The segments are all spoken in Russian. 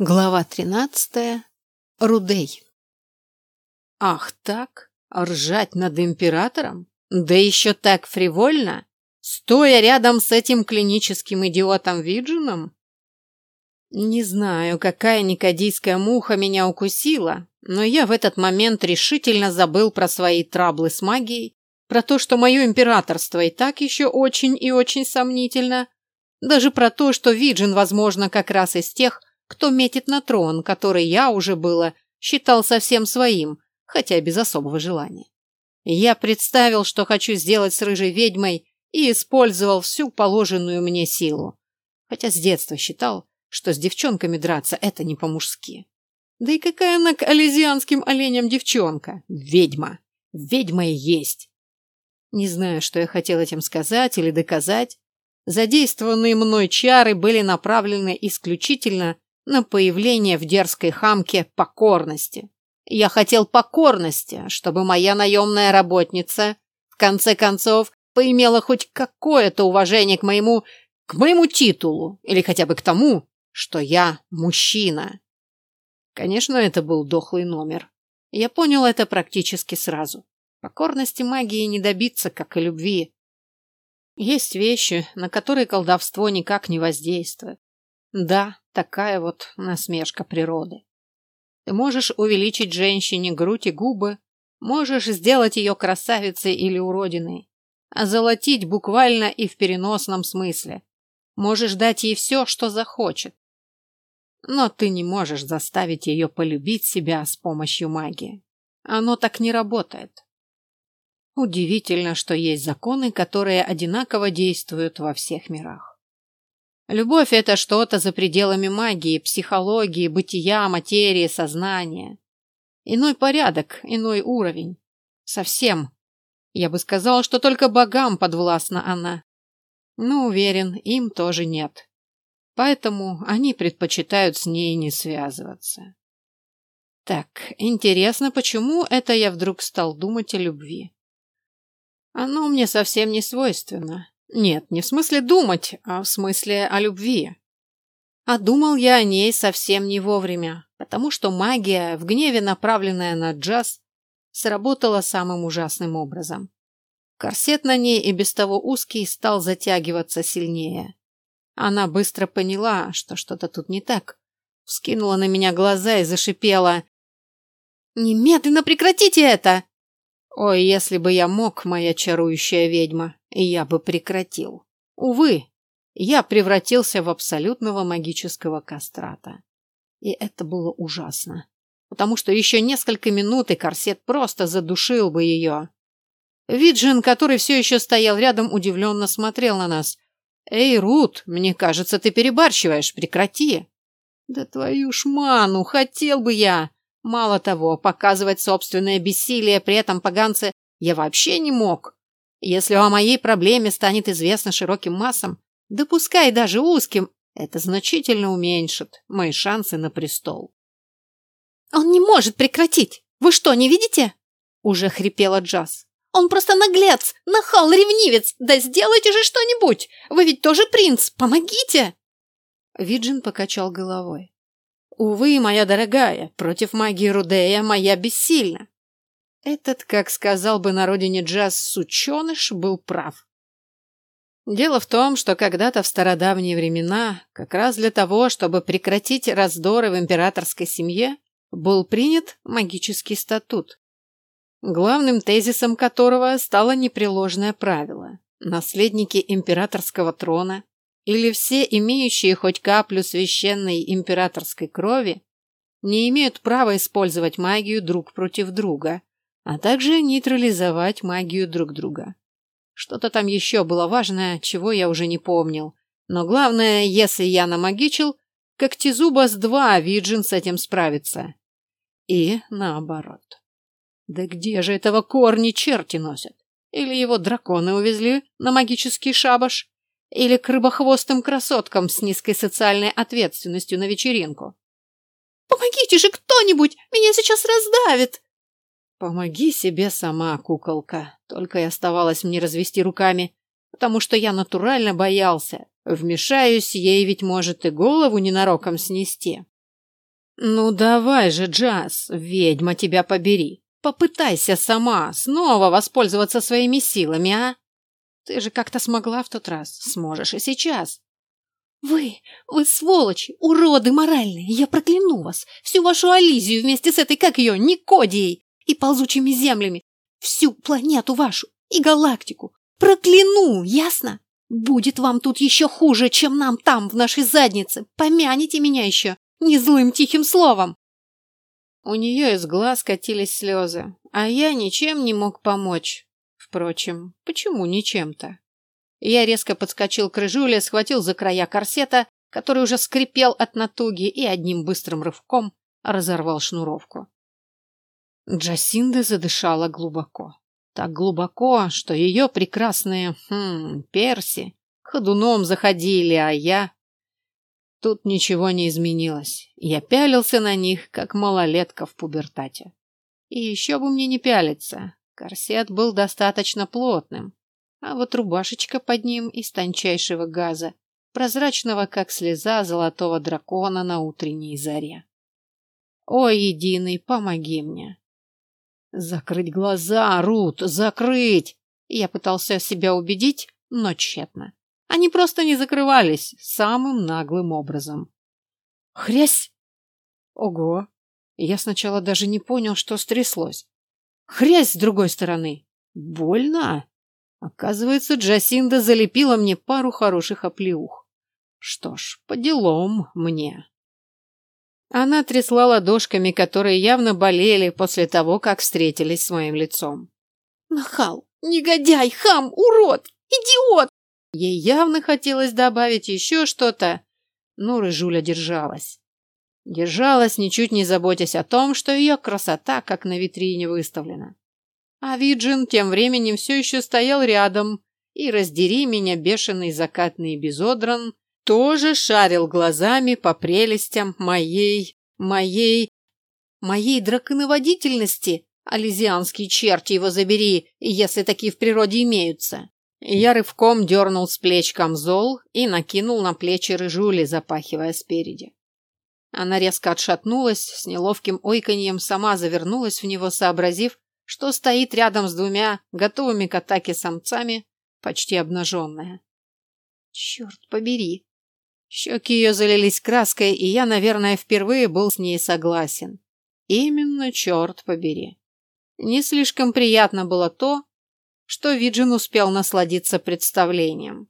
Глава тринадцатая. Рудей. Ах так? Ржать над императором? Да еще так фривольно? Стоя рядом с этим клиническим идиотом Виджином? Не знаю, какая никодийская муха меня укусила, но я в этот момент решительно забыл про свои траблы с магией, про то, что мое императорство и так еще очень и очень сомнительно, даже про то, что Виджин, возможно, как раз из тех, кто метит на трон, который я уже было считал совсем своим, хотя без особого желания. Я представил, что хочу сделать с рыжей ведьмой, и использовал всю положенную мне силу. Хотя с детства считал, что с девчонками драться это не по-мужски. Да и какая она к ализианским оленям девчонка? Ведьма. Ведьма и есть. Не знаю, что я хотел этим сказать или доказать. Задействованные мной чары были направлены исключительно на появление в дерзкой хамке покорности. Я хотел покорности, чтобы моя наемная работница, в конце концов, поимела хоть какое-то уважение к моему, к моему титулу, или хотя бы к тому, что я мужчина. Конечно, это был дохлый номер. Я понял это практически сразу. Покорности магии не добиться, как и любви. Есть вещи, на которые колдовство никак не воздействует. Да, такая вот насмешка природы. Ты можешь увеличить женщине грудь и губы, можешь сделать ее красавицей или уродиной, золотить буквально и в переносном смысле. Можешь дать ей все, что захочет. Но ты не можешь заставить ее полюбить себя с помощью магии. Оно так не работает. Удивительно, что есть законы, которые одинаково действуют во всех мирах. Любовь – это что-то за пределами магии, психологии, бытия, материи, сознания. Иной порядок, иной уровень. Совсем. Я бы сказал, что только богам подвластна она. Но уверен, им тоже нет. Поэтому они предпочитают с ней не связываться. Так, интересно, почему это я вдруг стал думать о любви? Оно мне совсем не свойственно. Нет, не в смысле думать, а в смысле о любви. А думал я о ней совсем не вовремя, потому что магия, в гневе направленная на джаз, сработала самым ужасным образом. Корсет на ней и без того узкий стал затягиваться сильнее. Она быстро поняла, что что-то тут не так. Вскинула на меня глаза и зашипела. «Немедленно прекратите это!» Ой, если бы я мог, моя чарующая ведьма, я бы прекратил. Увы, я превратился в абсолютного магического кастрата. И это было ужасно, потому что еще несколько минут и корсет просто задушил бы ее. Виджин, который все еще стоял рядом, удивленно смотрел на нас. «Эй, Рут, мне кажется, ты перебарщиваешь, прекрати!» «Да твою ж ману, хотел бы я!» Мало того, показывать собственное бессилие при этом поганце я вообще не мог. Если о моей проблеме станет известно широким массам, допускай даже узким, это значительно уменьшит мои шансы на престол. «Он не может прекратить! Вы что, не видите?» Уже хрипела Джаз. «Он просто наглец, нахал, ревнивец! Да сделайте же что-нибудь! Вы ведь тоже принц! Помогите!» Виджин покачал головой. Увы, моя дорогая, против магии Рудея моя бессильна. Этот, как сказал бы на родине джаз, сученыш был прав. Дело в том, что когда-то в стародавние времена, как раз для того, чтобы прекратить раздоры в императорской семье, был принят магический статут, главным тезисом которого стало непреложное правило. Наследники императорского трона или все имеющие хоть каплю священной императорской крови не имеют права использовать магию друг против друга, а также нейтрализовать магию друг друга. Что-то там еще было важное, чего я уже не помнил. Но главное, если я намагичил, как с два Виджин с этим справится. И наоборот. Да где же этого корни черти носят? Или его драконы увезли на магический шабаш? Или к рыбохвостым красоткам с низкой социальной ответственностью на вечеринку. «Помогите же кто-нибудь! Меня сейчас раздавит!» «Помоги себе сама, куколка!» Только и оставалось мне развести руками, потому что я натурально боялся. Вмешаюсь, ей ведь может и голову ненароком снести. Ну давай же, Джаз, ведьма тебя побери. Попытайся сама снова воспользоваться своими силами, а? Ты же как-то смогла в тот раз, сможешь и сейчас. Вы, вы сволочи, уроды моральные, я прокляну вас, всю вашу Ализию вместе с этой, как ее, Никодией и ползучими землями, всю планету вашу и галактику. Прокляну, ясно? Будет вам тут еще хуже, чем нам там, в нашей заднице. Помяните меня еще, не злым тихим словом. У нее из глаз катились слезы, а я ничем не мог помочь. Впрочем, почему ничем-то? Я резко подскочил к рыжуле, схватил за края корсета, который уже скрипел от натуги, и одним быстрым рывком разорвал шнуровку. Джасинда задышала глубоко. Так глубоко, что ее прекрасные хм, перси ходуном заходили, а я... Тут ничего не изменилось. Я пялился на них, как малолетка в пубертате. И еще бы мне не пялиться. Корсет был достаточно плотным, а вот рубашечка под ним из тончайшего газа, прозрачного, как слеза золотого дракона на утренней заре. О, единый, помоги мне. Закрыть глаза, Рут, закрыть! Я пытался себя убедить, но тщетно. Они просто не закрывались самым наглым образом. Хрясь! Ого! Я сначала даже не понял, что стряслось. Хрясь с другой стороны. Больно? Оказывается, Джасинда залепила мне пару хороших оплеух. Что ж, по делам мне. Она трясла ладошками, которые явно болели после того, как встретились с моим лицом. «Нахал! Негодяй! Хам! Урод! Идиот!» Ей явно хотелось добавить еще что-то, но Рыжуля держалась. Держалась, ничуть не заботясь о том, что ее красота как на витрине выставлена. А Виджин тем временем все еще стоял рядом, и, раздери меня, бешеный закатный безодран, тоже шарил глазами по прелестям моей, моей, моей драконоводительности, ализианские черти его забери, если такие в природе имеются. Я рывком дернул с плеч камзол и накинул на плечи рыжули, запахивая спереди. Она резко отшатнулась, с неловким ойканьем сама завернулась в него, сообразив, что стоит рядом с двумя готовыми к атаке самцами, почти обнаженная. Черт побери! Щеки ее залились краской, и я, наверное, впервые был с ней согласен. Именно черт побери. Не слишком приятно было то, что Виджин успел насладиться представлением.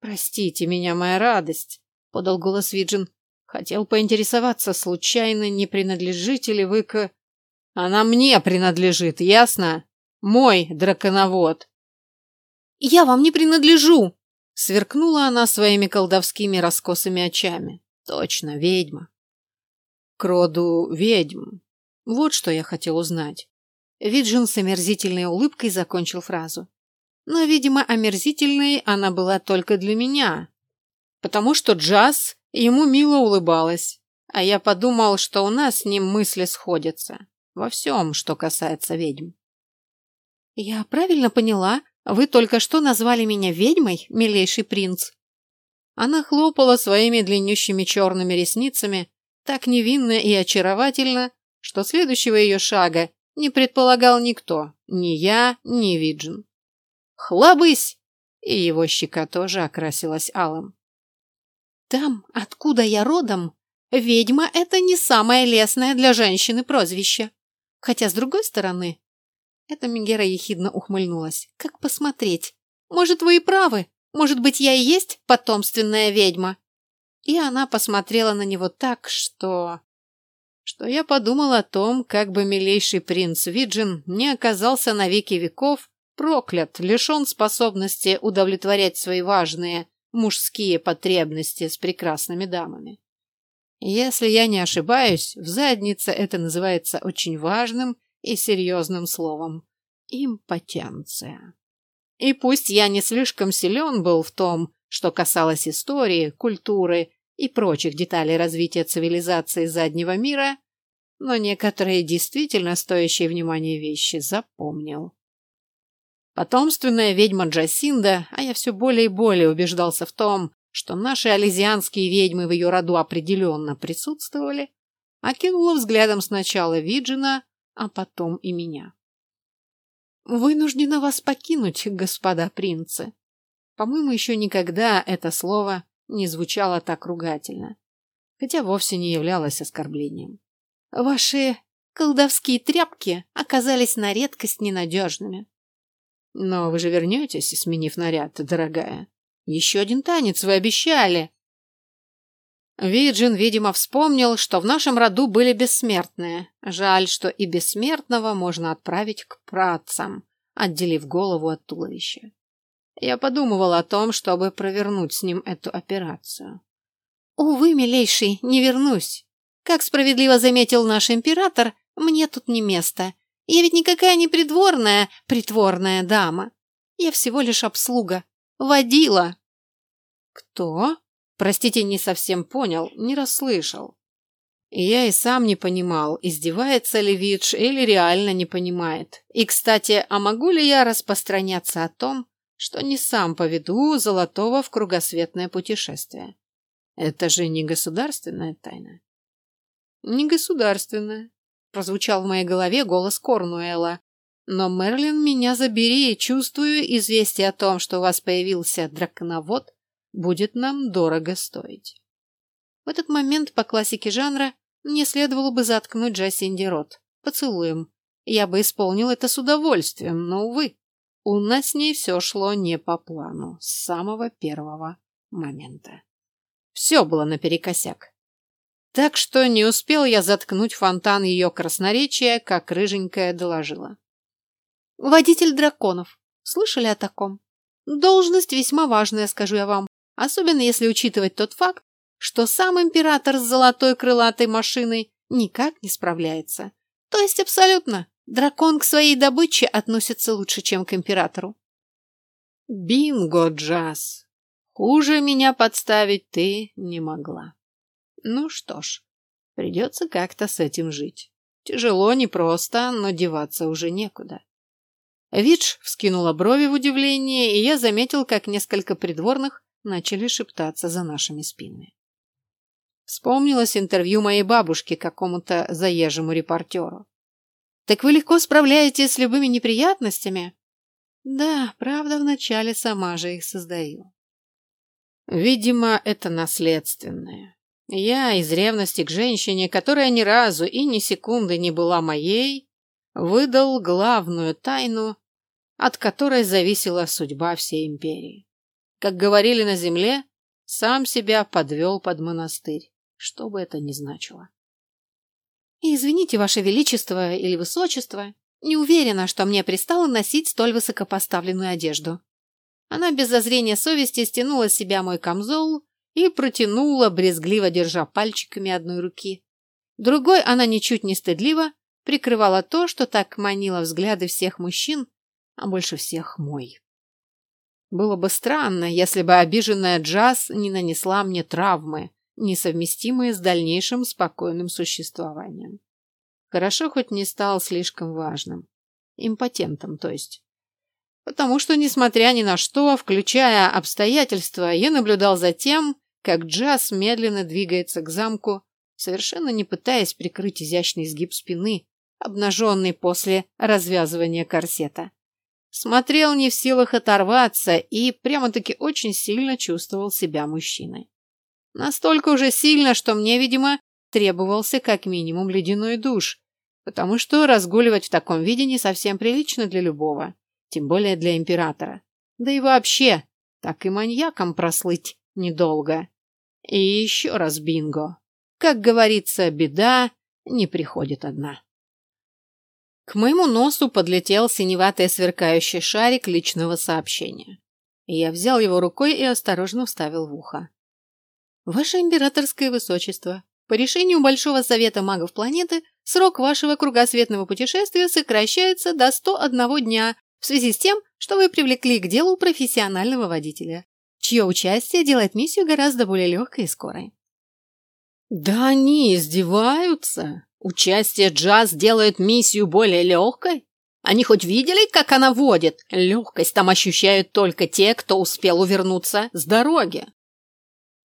«Простите меня, моя радость», — подал голос Виджин. «Хотел поинтересоваться, случайно не принадлежите ли вы к...» Она мне принадлежит, ясно? Мой драконовод. Я вам не принадлежу, сверкнула она своими колдовскими раскосыми очами. Точно, ведьма. К роду ведьм. Вот что я хотел узнать. Виджин с омерзительной улыбкой закончил фразу. Но, видимо, омерзительной она была только для меня, потому что Джаз ему мило улыбалась, а я подумал, что у нас с ним мысли сходятся. Во всем, что касается ведьм. Я правильно поняла? Вы только что назвали меня ведьмой, милейший принц? Она хлопала своими длиннющими черными ресницами так невинно и очаровательно, что следующего ее шага не предполагал никто, ни я, ни Виджин. «Хлобысь!» И его щека тоже окрасилась алым. «Там, откуда я родом, ведьма — это не самое лестное для женщины прозвище. Хотя, с другой стороны... Эта Мегера ехидно ухмыльнулась. Как посмотреть? Может, вы и правы. Может быть, я и есть потомственная ведьма? И она посмотрела на него так, что... Что я подумал о том, как бы милейший принц Виджин не оказался на веки веков проклят, лишен способности удовлетворять свои важные мужские потребности с прекрасными дамами. Если я не ошибаюсь, в заднице это называется очень важным и серьезным словом – импотенция. И пусть я не слишком силен был в том, что касалось истории, культуры и прочих деталей развития цивилизации заднего мира, но некоторые действительно стоящие внимания вещи запомнил. Потомственная ведьма Джасинда, а я все более и более убеждался в том, что наши ализианские ведьмы в ее роду определенно присутствовали, окинула взглядом сначала Виджина, а потом и меня. «Вынуждена вас покинуть, господа принцы». По-моему, еще никогда это слово не звучало так ругательно, хотя вовсе не являлось оскорблением. «Ваши колдовские тряпки оказались на редкость ненадежными». «Но вы же вернетесь, сменив наряд, дорогая. Еще один танец вы обещали». Виджин, видимо, вспомнил, что в нашем роду были бессмертные. Жаль, что и бессмертного можно отправить к працам, отделив голову от туловища. Я подумывал о том, чтобы провернуть с ним эту операцию. «Увы, милейший, не вернусь. Как справедливо заметил наш император, мне тут не место. Я ведь никакая не придворная, притворная дама. Я всего лишь обслуга. Водила». «Кто?» Простите, не совсем понял, не расслышал. И я и сам не понимал, издевается ли Видж или реально не понимает. И, кстати, а могу ли я распространяться о том, что не сам поведу Золотого в кругосветное путешествие? Это же не государственная тайна. Не государственная, прозвучал в моей голове голос Корнуэла. Но, Мерлин, меня забери, чувствую известие о том, что у вас появился драконовод, будет нам дорого стоить. В этот момент по классике жанра мне следовало бы заткнуть Джасинди рот. Поцелуем. Я бы исполнил это с удовольствием, но, увы, у нас с ней все шло не по плану с самого первого момента. Все было наперекосяк. Так что не успел я заткнуть фонтан ее красноречия, как рыженькая доложила. «Водитель драконов. Слышали о таком? Должность весьма важная, скажу я вам особенно если учитывать тот факт, что сам император с золотой крылатой машиной никак не справляется. То есть абсолютно, дракон к своей добыче относится лучше, чем к императору. Бинго, Джаз! Хуже меня подставить ты не могла. Ну что ж, придется как-то с этим жить. Тяжело, непросто, но деваться уже некуда. Видж вскинула брови в удивлении, и я заметил, как несколько придворных начали шептаться за нашими спинами. Вспомнилось интервью моей бабушки какому-то заезжему репортеру. «Так вы легко справляетесь с любыми неприятностями?» «Да, правда, вначале сама же их создаю». «Видимо, это наследственное. Я из ревности к женщине, которая ни разу и ни секунды не была моей, выдал главную тайну, от которой зависела судьба всей империи. Как говорили на земле, сам себя подвел под монастырь, что бы это ни значило. «Извините, Ваше Величество или Высочество, не уверена, что мне пристало носить столь высокопоставленную одежду». Она без зазрения совести стянула с себя мой камзол и протянула, брезгливо держа пальчиками одной руки. Другой она ничуть не стыдливо прикрывала то, что так манило взгляды всех мужчин, а больше всех мой. Было бы странно, если бы обиженная Джаз не нанесла мне травмы, несовместимые с дальнейшим спокойным существованием. Хорошо хоть не стал слишком важным. Импотентом, то есть. Потому что, несмотря ни на что, включая обстоятельства, я наблюдал за тем, как Джаз медленно двигается к замку, совершенно не пытаясь прикрыть изящный изгиб спины, обнаженный после развязывания корсета. Смотрел не в силах оторваться и прямо-таки очень сильно чувствовал себя мужчиной. Настолько уже сильно, что мне, видимо, требовался как минимум ледяной душ, потому что разгуливать в таком виде не совсем прилично для любого, тем более для императора. Да и вообще, так и маньяком прослыть недолго. И еще раз бинго. Как говорится, беда не приходит одна. К моему носу подлетел синеватый сверкающий шарик личного сообщения. Я взял его рукой и осторожно вставил в ухо. Ваше императорское высочество, по решению Большого совета магов планеты срок вашего кругосветного путешествия сокращается до 101 дня в связи с тем, что вы привлекли к делу профессионального водителя, чье участие делает миссию гораздо более легкой и скорой. Да они издеваются. Участие Джаз делает миссию более легкой? Они хоть видели, как она водит? Легкость там ощущают только те, кто успел увернуться с дороги.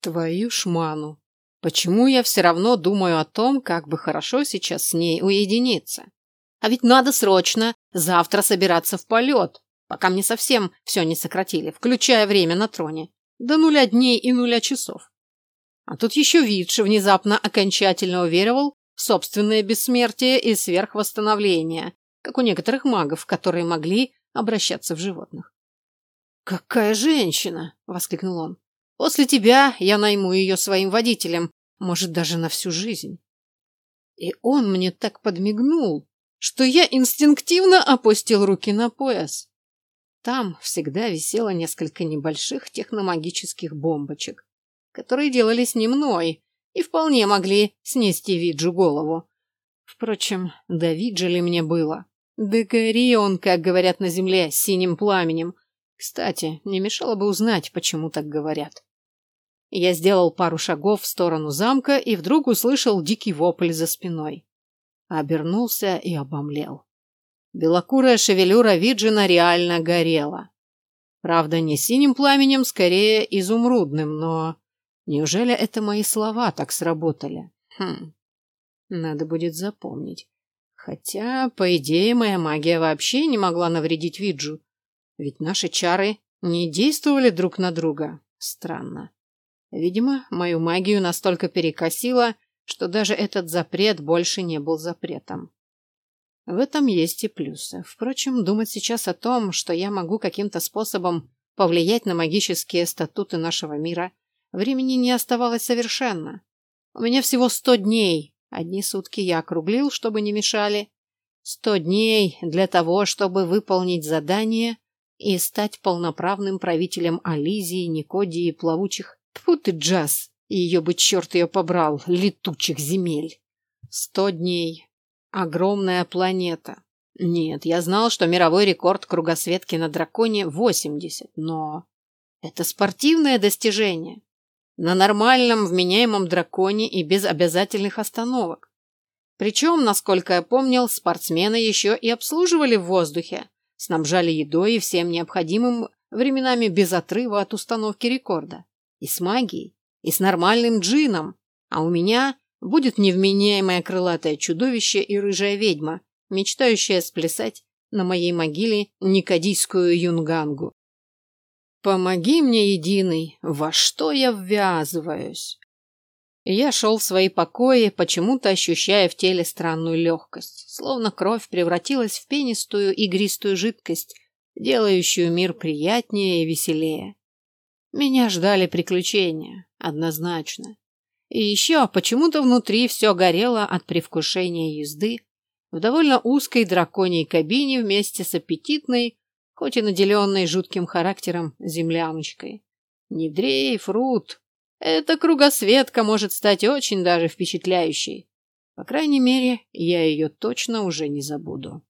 Твою шману. Почему я все равно думаю о том, как бы хорошо сейчас с ней уединиться? А ведь надо срочно завтра собираться в полет, пока мне совсем все не сократили, включая время на троне. До нуля дней и нуля часов. А тут еще Витши внезапно окончательно уверовал собственное бессмертие и сверхвосстановление, как у некоторых магов, которые могли обращаться в животных. «Какая женщина!» — воскликнул он. «После тебя я найму ее своим водителем, может, даже на всю жизнь». И он мне так подмигнул, что я инстинктивно опустил руки на пояс. Там всегда висело несколько небольших техномагических бомбочек, которые делались не мной и вполне могли снести Виджу голову. Впрочем, да Виджа ли мне было? Да гори он, как говорят на земле, синим пламенем. Кстати, не мешало бы узнать, почему так говорят. Я сделал пару шагов в сторону замка и вдруг услышал дикий вопль за спиной. Обернулся и обомлел. Белокурая шевелюра Виджина реально горела. Правда, не синим пламенем, скорее изумрудным, но... Неужели это мои слова так сработали? Хм, надо будет запомнить. Хотя, по идее, моя магия вообще не могла навредить Виджу. Ведь наши чары не действовали друг на друга. Странно. Видимо, мою магию настолько перекосило, что даже этот запрет больше не был запретом. В этом есть и плюсы. Впрочем, думать сейчас о том, что я могу каким-то способом повлиять на магические статуты нашего мира, времени не оставалось совершенно. У меня всего сто дней. Одни сутки я округлил, чтобы не мешали. Сто дней для того, чтобы выполнить задание и стать полноправным правителем Ализии, Никодии, плавучих... Тьфу ты, Джаз! Ее бы черт ее побрал, летучих земель. Сто дней, Огромная планета. Нет, я знал, что мировой рекорд кругосветки на драконе 80, но это спортивное достижение. На нормальном вменяемом драконе и без обязательных остановок. Причем, насколько я помнил, спортсмены еще и обслуживали в воздухе, снабжали едой и всем необходимым временами без отрыва от установки рекорда. И с магией, и с нормальным джином. А у меня будет невменяемое крылатое чудовище и рыжая ведьма, мечтающая сплясать на моей могиле никодийскую юнгангу. Помоги мне, единый, во что я ввязываюсь? Я шел в свои покои, почему-то ощущая в теле странную легкость, словно кровь превратилась в пенистую игристую жидкость, делающую мир приятнее и веселее. Меня ждали приключения, однозначно. И еще почему-то внутри все горело от привкушения езды в довольно узкой драконьей кабине вместе с аппетитной, хоть и наделенной жутким характером, земляночкой. Не дрейф, Рут. Эта кругосветка может стать очень даже впечатляющей. По крайней мере, я ее точно уже не забуду.